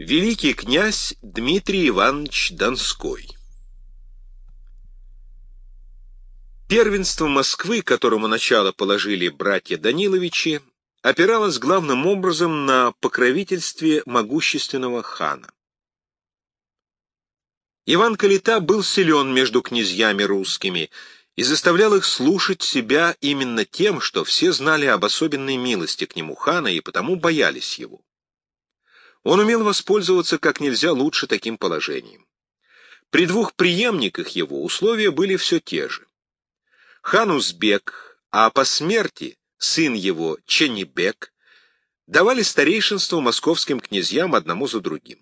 Великий князь Дмитрий Иванович Донской Первенство Москвы, которому начало положили братья Даниловичи, опиралось главным образом на покровительстве могущественного хана. Иван Калита был силен между князьями русскими и заставлял их слушать себя именно тем, что все знали об особенной милости к нему хана и потому боялись его. Он умел воспользоваться как нельзя лучше таким положением. При двух преемниках его условия были все те же. Хан Узбек, а по смерти сын его Ченебек, давали старейшинство московским князьям одному за другим.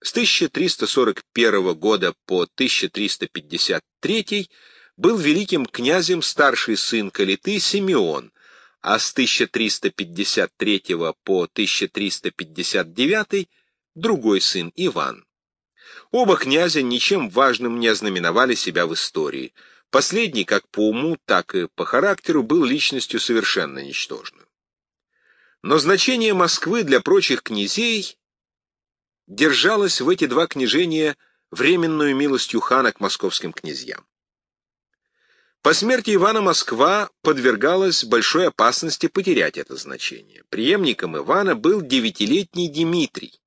С 1341 года по 1353 был великим князем старший сын Калиты Симеон, а с 1353 по 1359 другой сын Иван. Оба князя ничем важным не ознаменовали себя в истории. Последний, как по уму, так и по характеру, был личностью совершенно ничтожной. Но значение Москвы для прочих князей держалось в эти два княжения временную милостью хана к московским князьям. По смерти Ивана Москва подвергалась большой опасности потерять это значение. Приемником Ивана был девятилетний Дмитрий.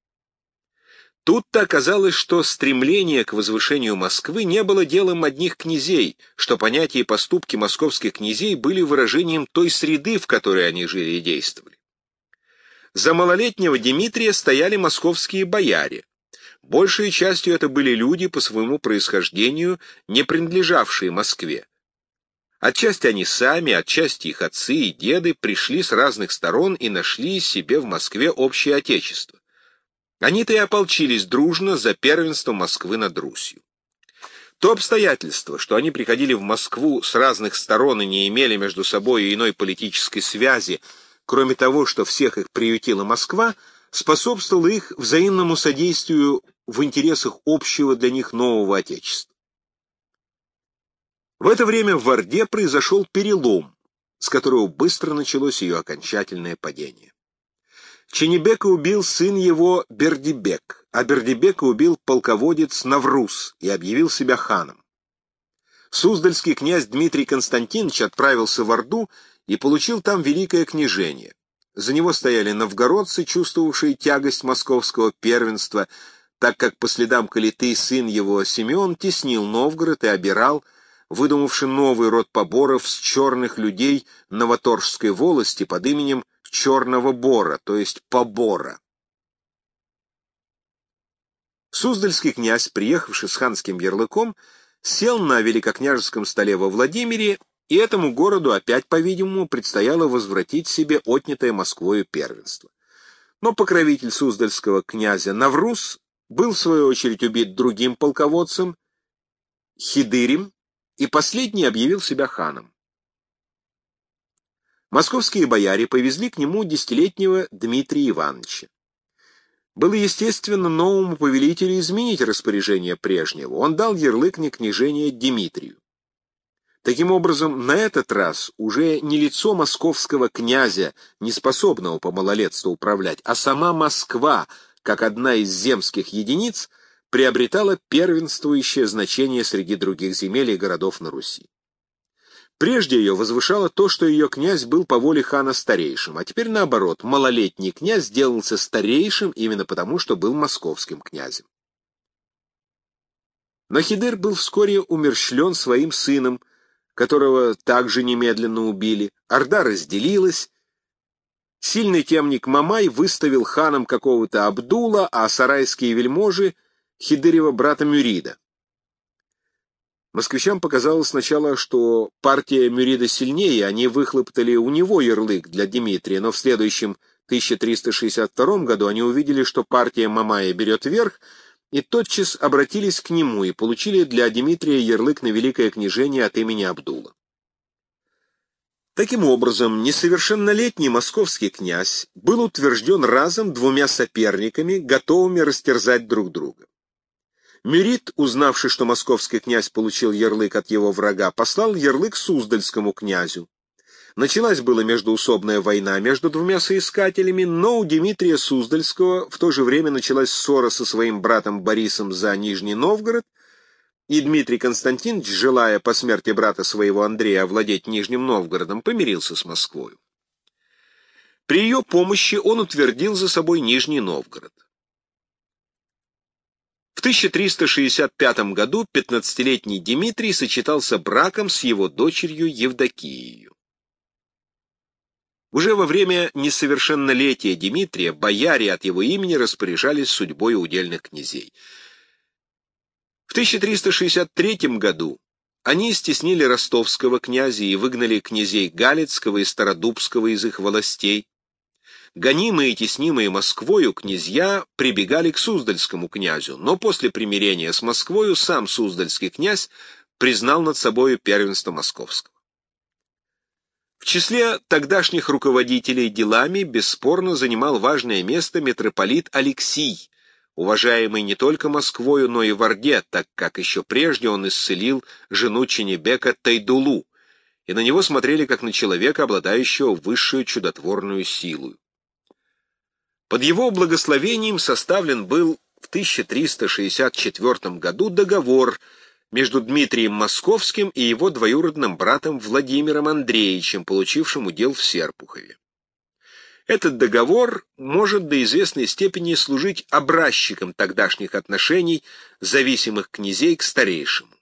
Тут-то оказалось, что стремление к возвышению Москвы не было делом одних князей, что понятия и поступки московских князей были выражением той среды, в которой они жили и действовали. За малолетнего Дмитрия стояли московские бояре. Большей частью это были люди по своему происхождению, не принадлежавшие Москве. Отчасти они сами, отчасти их отцы и деды пришли с разных сторон и нашли себе в Москве общее отечество. Они-то и ополчились дружно за первенство Москвы над Русью. То обстоятельство, что они приходили в Москву с разных сторон и не имели между собой иной политической связи, кроме того, что всех их приютила Москва, способствовало их взаимному содействию в интересах общего для них нового Отечества. В это время в Орде произошел перелом, с которого быстро началось ее окончательное падение. Ченебека убил сын его Бердибек, а Бердибека убил полководец Навруз и объявил себя ханом. Суздальский князь Дмитрий Константинович отправился в Орду и получил там великое княжение. За него стояли новгородцы, чувствовавшие тягость московского первенства, так как по следам Калиты сын его Симеон теснил Новгород и обирал, выдумавший новый род поборов с черных людей Новоторжской волости под именем Черного Бора, то есть Побора. Суздальский князь, приехавший с ханским ярлыком, сел на великокняжеском столе во Владимире и этому городу опять, по-видимому, предстояло возвратить себе отнятое Москвою первенство. Но покровитель суздальского князя Навруз был, в свою очередь, убит другим полководцем, Хидырем, и последний объявил себя ханом. Московские бояре повезли к нему десятилетнего Дмитрия Ивановича. Было естественно новому повелителю изменить распоряжение прежнего. Он дал ярлык на княжение Дмитрию. Таким образом, на этот раз уже не лицо московского князя, не способного по малолетству управлять, а сама Москва, как одна из земских единиц, приобретала первенствующее значение среди других земель и городов на Руси. Прежде ее возвышало то, что ее князь был по воле хана старейшим, а теперь наоборот, малолетний князь сделался старейшим именно потому, что был московским князем. Но Хидер был вскоре умерщвлен своим сыном, которого также немедленно убили, Орда разделилась, сильный темник Мамай выставил ханом какого-то Абдула, а сарайские вельможи — Хидырева брата Мюрида. Москвичам показалось сначала, что партия Мюрида сильнее, они выхлоптали у него ярлык для Дмитрия, но в следующем 1362 году они увидели, что партия Мамая берет верх — и тотчас обратились к нему и получили для Дмитрия ярлык на великое княжение от имени Абдула. Таким образом, несовершеннолетний московский князь был утвержден разом двумя соперниками, готовыми растерзать друг друга. Мюрит, узнавший, что московский князь получил ярлык от его врага, послал ярлык Суздальскому князю, Началась была междуусобная война между двумя соискателями, но у Дмитрия Суздальского в то же время началась ссора со своим братом Борисом за Нижний Новгород, и Дмитрий Константинович, желая по смерти брата своего Андрея овладеть Нижним Новгородом, помирился с Москвой. При ее помощи он утвердил за собой Нижний Новгород. В 1365 году 15-летний Дмитрий сочетался браком с его дочерью Евдокией. Уже во время несовершеннолетия Дмитрия бояре от его имени распоряжались судьбой удельных князей. В 1363 году они стеснили ростовского князя и выгнали князей Галицкого и Стародубского из их властей. Гонимые и теснимые Москвою князья прибегали к Суздальскому князю, но после примирения с Москвою сам Суздальский князь признал над собою первенство московского. В числе тогдашних руководителей делами бесспорно занимал важное место митрополит Алексий, уважаемый не только Москвою, но и в Орде, так как еще прежде он исцелил жену Ченебека Тайдулу, и на него смотрели как на человека, обладающего высшую чудотворную силу. Под его благословением составлен был в 1364 году договор между Дмитрием Московским и его двоюродным братом Владимиром Андреевичем, получившим удел в Серпухове. Этот договор может до известной степени служить образчиком тогдашних отношений зависимых князей к старейшему.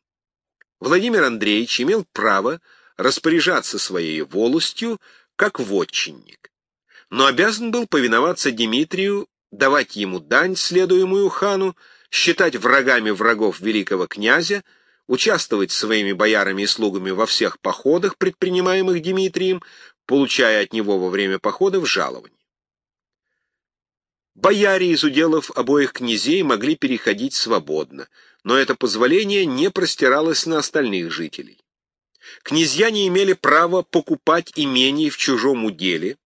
Владимир Андреевич имел право распоряжаться своей волостью как вотчинник, но обязан был повиноваться Дмитрию, давать ему дань, следуемую хану, считать врагами врагов великого князя, участвовать своими боярами и слугами во всех походах, предпринимаемых Дмитрием, получая от него во время походов жалование. Бояре из уделов обоих князей могли переходить свободно, но это позволение не простиралось на остальных жителей. Князья не имели права покупать имений в чужом уделе,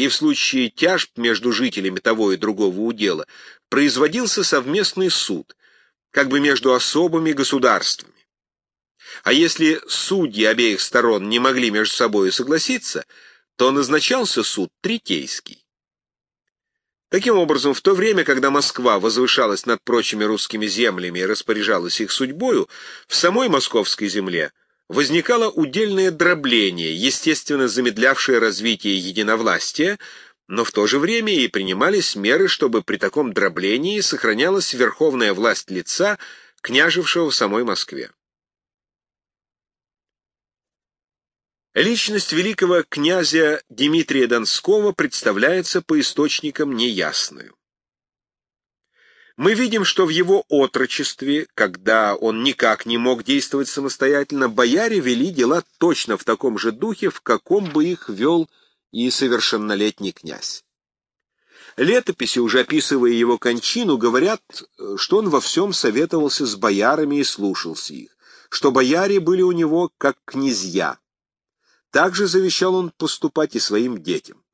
и в случае тяжб между жителями того и другого удела производился совместный суд, как бы между особыми государствами. А если судьи обеих сторон не могли между собой согласиться, то назначался суд третейский. Таким образом, в то время, когда Москва возвышалась над прочими русскими землями и распоряжалась их судьбою, в самой московской земле возникало удельное дробление, естественно замедлявшее развитие единовластия, но в то же время и принимались меры, чтобы при таком дроблении сохранялась верховная власть лица, княжившего в самой Москве. Личность великого князя Дмитрия Донского представляется по источникам неясную. Мы видим, что в его отрочестве, когда он никак не мог действовать самостоятельно, бояре вели дела точно в таком же духе, в каком бы их вел и совершеннолетний князь. Летописи, уже описывая его кончину, говорят, что он во всем советовался с боярами и слушался их, что бояре были у него как князья. Также завещал он поступать и своим детям.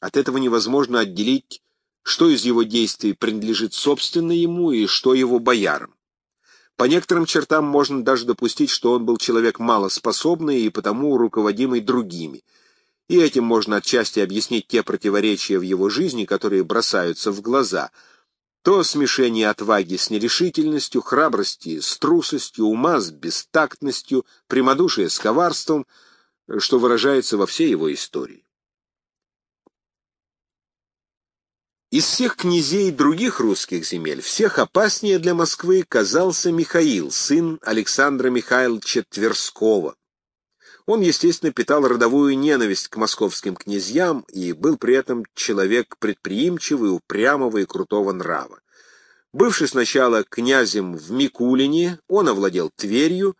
От этого невозможно отделить, что из его действий принадлежит собственно ему и что его боярам. По некоторым чертам можно даже допустить, что он был человек малоспособный и потому руководимый другими. И этим можно отчасти объяснить те противоречия в его жизни, которые бросаются в глаза. То смешение отваги с нерешительностью, храбрости с трусостью, ума с бестактностью, прямодушия с коварством — что выражается во всей его истории. Из всех князей других русских земель всех опаснее для Москвы казался Михаил, сын Александра Михайловича Тверского. Он, естественно, питал родовую ненависть к московским князьям и был при этом человек предприимчивый, упрямого и крутого нрава. Бывший сначала князем в Микулине, он овладел Тверью,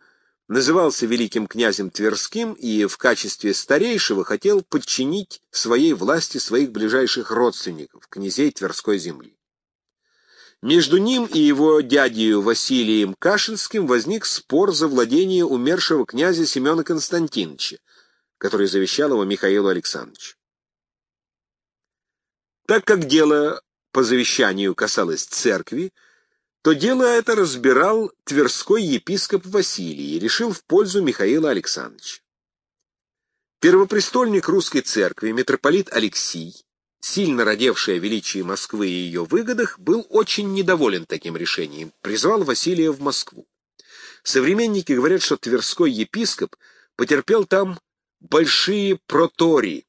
назывался великим князем Тверским и в качестве старейшего хотел подчинить своей власти своих ближайших родственников, князей Тверской земли. Между ним и его дядей Василием Кашинским возник спор за владение умершего князя Семена Константиновича, который завещал его Михаилу Александровичу. Так как дело по завещанию касалось церкви, то дело это разбирал тверской епископ Василий и решил в пользу Михаила Александровича. Первопрестольник русской церкви, митрополит Алексий, сильно родевший о величии Москвы и ее выгодах, был очень недоволен таким решением, призвал Василия в Москву. Современники говорят, что Тверской епископ потерпел там большие протории.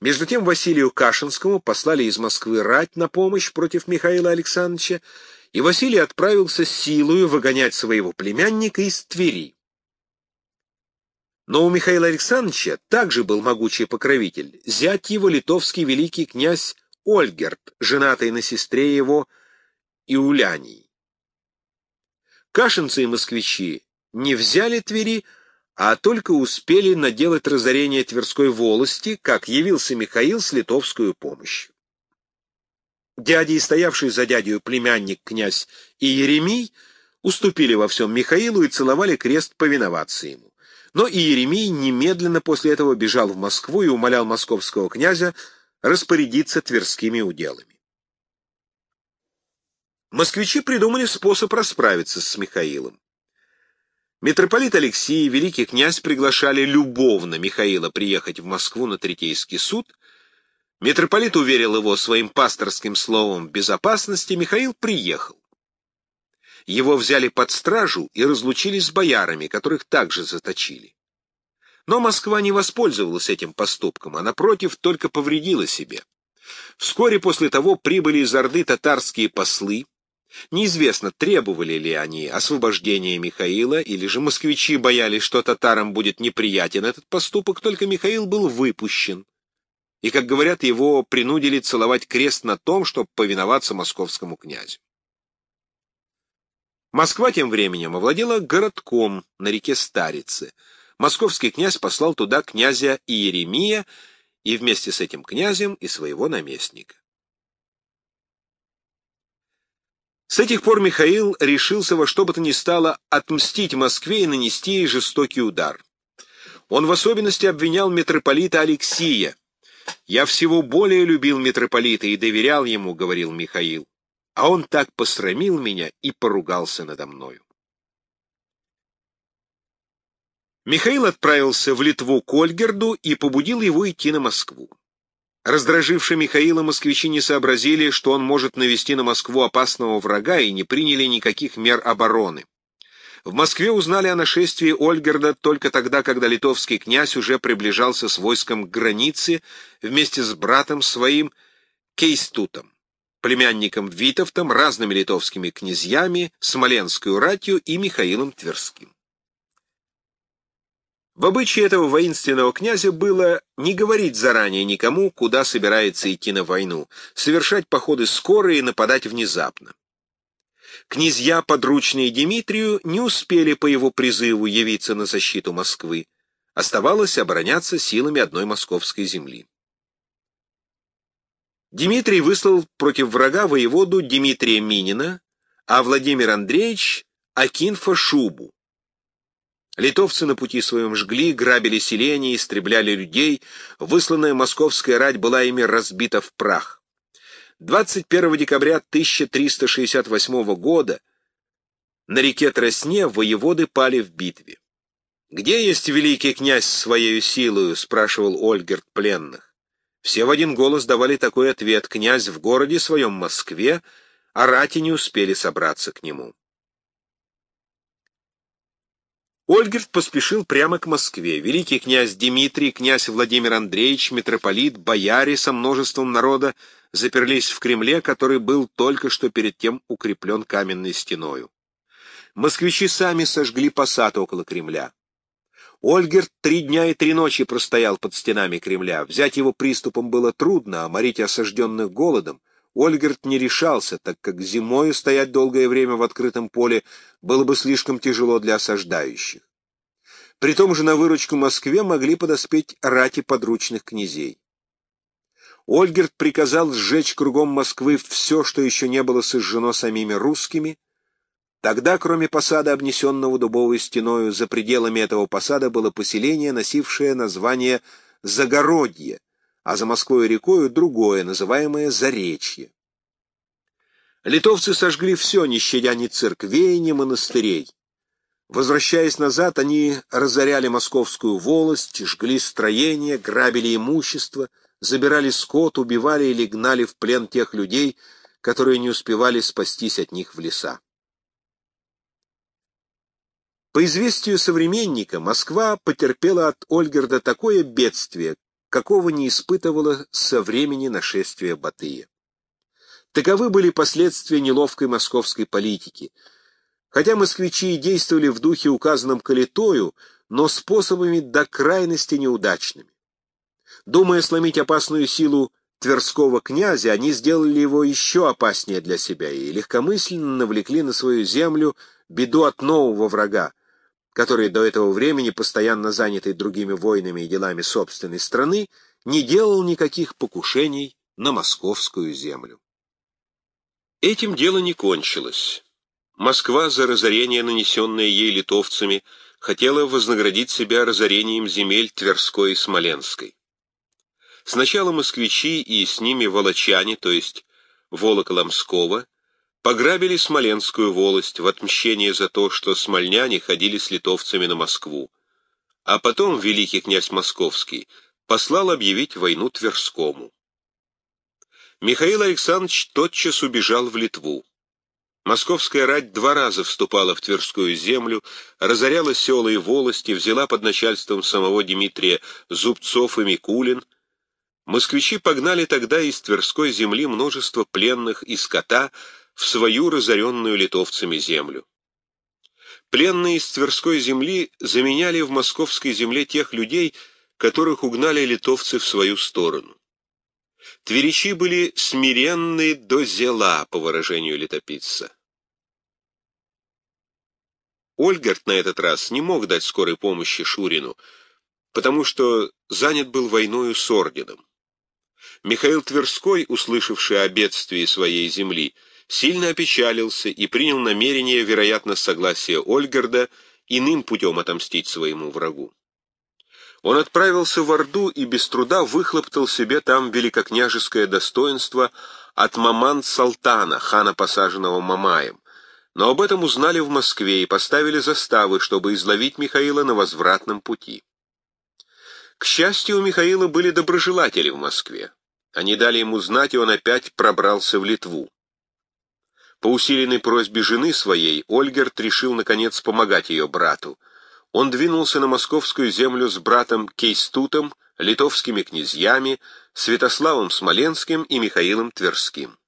Между тем Василию Кашинскому послали из Москвы рать на помощь против Михаила Александровича, и Василий отправился силою выгонять своего племянника из Твери. Но у Михаила Александровича также был могучий покровитель, зять его литовский великий князь Ольгерт, женатый на сестре его Иулянии. Кашинцы и москвичи не взяли Твери, а только успели наделать разорение Тверской волости, как явился Михаил с литовскую помощью. Дядя и стоявший за дядю племянник князь и Еремий уступили во всем Михаилу и целовали крест повиноваться ему. Но и Еремей немедленно после этого бежал в Москву и умолял московского князя распорядиться тверскими уделами. Москвичи придумали способ расправиться с Михаилом. Митрополит Алексей и великий князь приглашали любовно Михаила приехать в Москву на Третейский суд. Митрополит уверил его своим пасторским словом безопасности, Михаил приехал. Его взяли под стражу и разлучили с боярами, которых также заточили. Но Москва не воспользовалась этим поступком, а, напротив, только повредила себе. Вскоре после того прибыли из Орды татарские послы. Неизвестно, требовали ли они освобождения Михаила, или же москвичи боялись, что татарам будет неприятен этот поступок, только Михаил был выпущен. И, как говорят, его принудили целовать крест на том, чтобы повиноваться московскому князю. Москва тем временем овладела городком на реке Старице. Московский князь послал туда князя Иеремия и вместе с этим князем и своего наместника. С этих пор Михаил решился во что бы то ни стало отмстить Москве и нанести ей жестокий удар. Он в особенности обвинял митрополита Алексия. «Я всего более любил митрополита и доверял ему», — говорил Михаил а он так посрамил меня и поругался надо мною. Михаил отправился в Литву к Ольгерду и побудил его идти на Москву. Раздражившие Михаила москвичи не сообразили, что он может навести на Москву опасного врага и не приняли никаких мер обороны. В Москве узнали о нашествии Ольгерда только тогда, когда литовский князь уже приближался с войском к границе вместе с братом своим Кейстутом племянником Витовтом, разными литовскими князьями, Смоленской ратью и Михаилом Тверским. В обычае этого воинственного князя было не говорить заранее никому, куда собирается идти на войну, совершать походы скоро и нападать внезапно. Князья, подручные Дмитрию, не успели по его призыву явиться на защиту Москвы. Оставалось обороняться силами одной московской земли. Дмитрий выслал против врага воеводу Дмитрия Минина, а Владимир Андреевич — Акинфа Шубу. Литовцы на пути своем жгли, грабили селения, истребляли людей, высланная московская рать была ими разбита в прах. 21 декабря 1368 года на реке Тросне воеводы пали в битве. «Где есть великий князь своей силою?» — спрашивал Ольгерт пленных. Все в один голос давали такой ответ. Князь в городе своем Москве, а рати не успели собраться к нему. Ольгерт поспешил прямо к Москве. Великий князь Дмитрий, князь Владимир Андреевич, митрополит, бояре со множеством народа заперлись в Кремле, который был только что перед тем укреплен каменной стеною. Москвичи сами сожгли посад около Кремля. Ольгерт три дня и три ночи простоял под стенами Кремля. Взять его приступом было трудно, а морить осажденных голодом Ольгерт не решался, так как зимою стоять долгое время в открытом поле было бы слишком тяжело для осаждающих. При том же на выручку Москве могли подоспеть рати подручных князей. Ольгерт приказал сжечь кругом Москвы все, что еще не было сожжено самими русскими, Тогда, кроме посада, обнесенного дубовой стеною, за пределами этого посада было поселение, носившее название Загородье, а за Москвой рекою другое, называемое Заречье. Литовцы сожгли все, не щадя ни церквей, ни монастырей. Возвращаясь назад, они разоряли московскую волость, жгли строения, грабили имущество, забирали скот, убивали или гнали в плен тех людей, которые не успевали спастись от них в леса. По известию современника, Москва потерпела от Ольгерда такое бедствие, какого не испытывала со времени нашествия Батыя. Таковы были последствия неловкой московской политики. Хотя москвичи и действовали в духе, указанном Калитою, но способами до крайности неудачными. Думая сломить опасную силу Тверского князя, они сделали его еще опаснее для себя и легкомысленно навлекли на свою землю беду от нового врага, который до этого времени, постоянно занятый другими войнами и делами собственной страны, не делал никаких покушений на московскую землю. Этим дело не кончилось. Москва за разорение, нанесенное ей литовцами, хотела вознаградить себя разорением земель Тверской и Смоленской. Сначала москвичи и с ними волочане, то есть Волоколамского, Пограбили Смоленскую волость в отмщение за то, что смольняне ходили с литовцами на Москву. А потом великий князь Московский послал объявить войну Тверскому. Михаил Александрович тотчас убежал в Литву. Московская рать два раза вступала в Тверскую землю, разоряла села и волости, взяла под начальством самого Дмитрия Зубцов и Микулин. Москвичи погнали тогда из Тверской земли множество пленных и скота, в свою разоренную литовцами землю. Пленные из Тверской земли заменяли в московской земле тех людей, которых угнали литовцы в свою сторону. Тверичи были смиренны до зела, по выражению летописца. Ольгард на этот раз не мог дать скорой помощи Шурину, потому что занят был войною с орденом. Михаил Тверской, услышавший о бедствии своей земли, сильно опечалился и принял намерение, вероятно, согласия Ольгерда, иным путем отомстить своему врагу. Он отправился в Орду и без труда выхлоптал себе там великокняжеское достоинство от Маман-Салтана, хана, посаженного Мамаем. Но об этом узнали в Москве и поставили заставы, чтобы изловить Михаила на возвратном пути. К счастью, у Михаила были доброжелатели в Москве. Они дали ему знать, и он опять пробрался в Литву. По усиленной просьбе жены своей Ольгерт решил, наконец, помогать ее брату. Он двинулся на московскую землю с братом Кейстутом, литовскими князьями, Святославом Смоленским и Михаилом Тверским.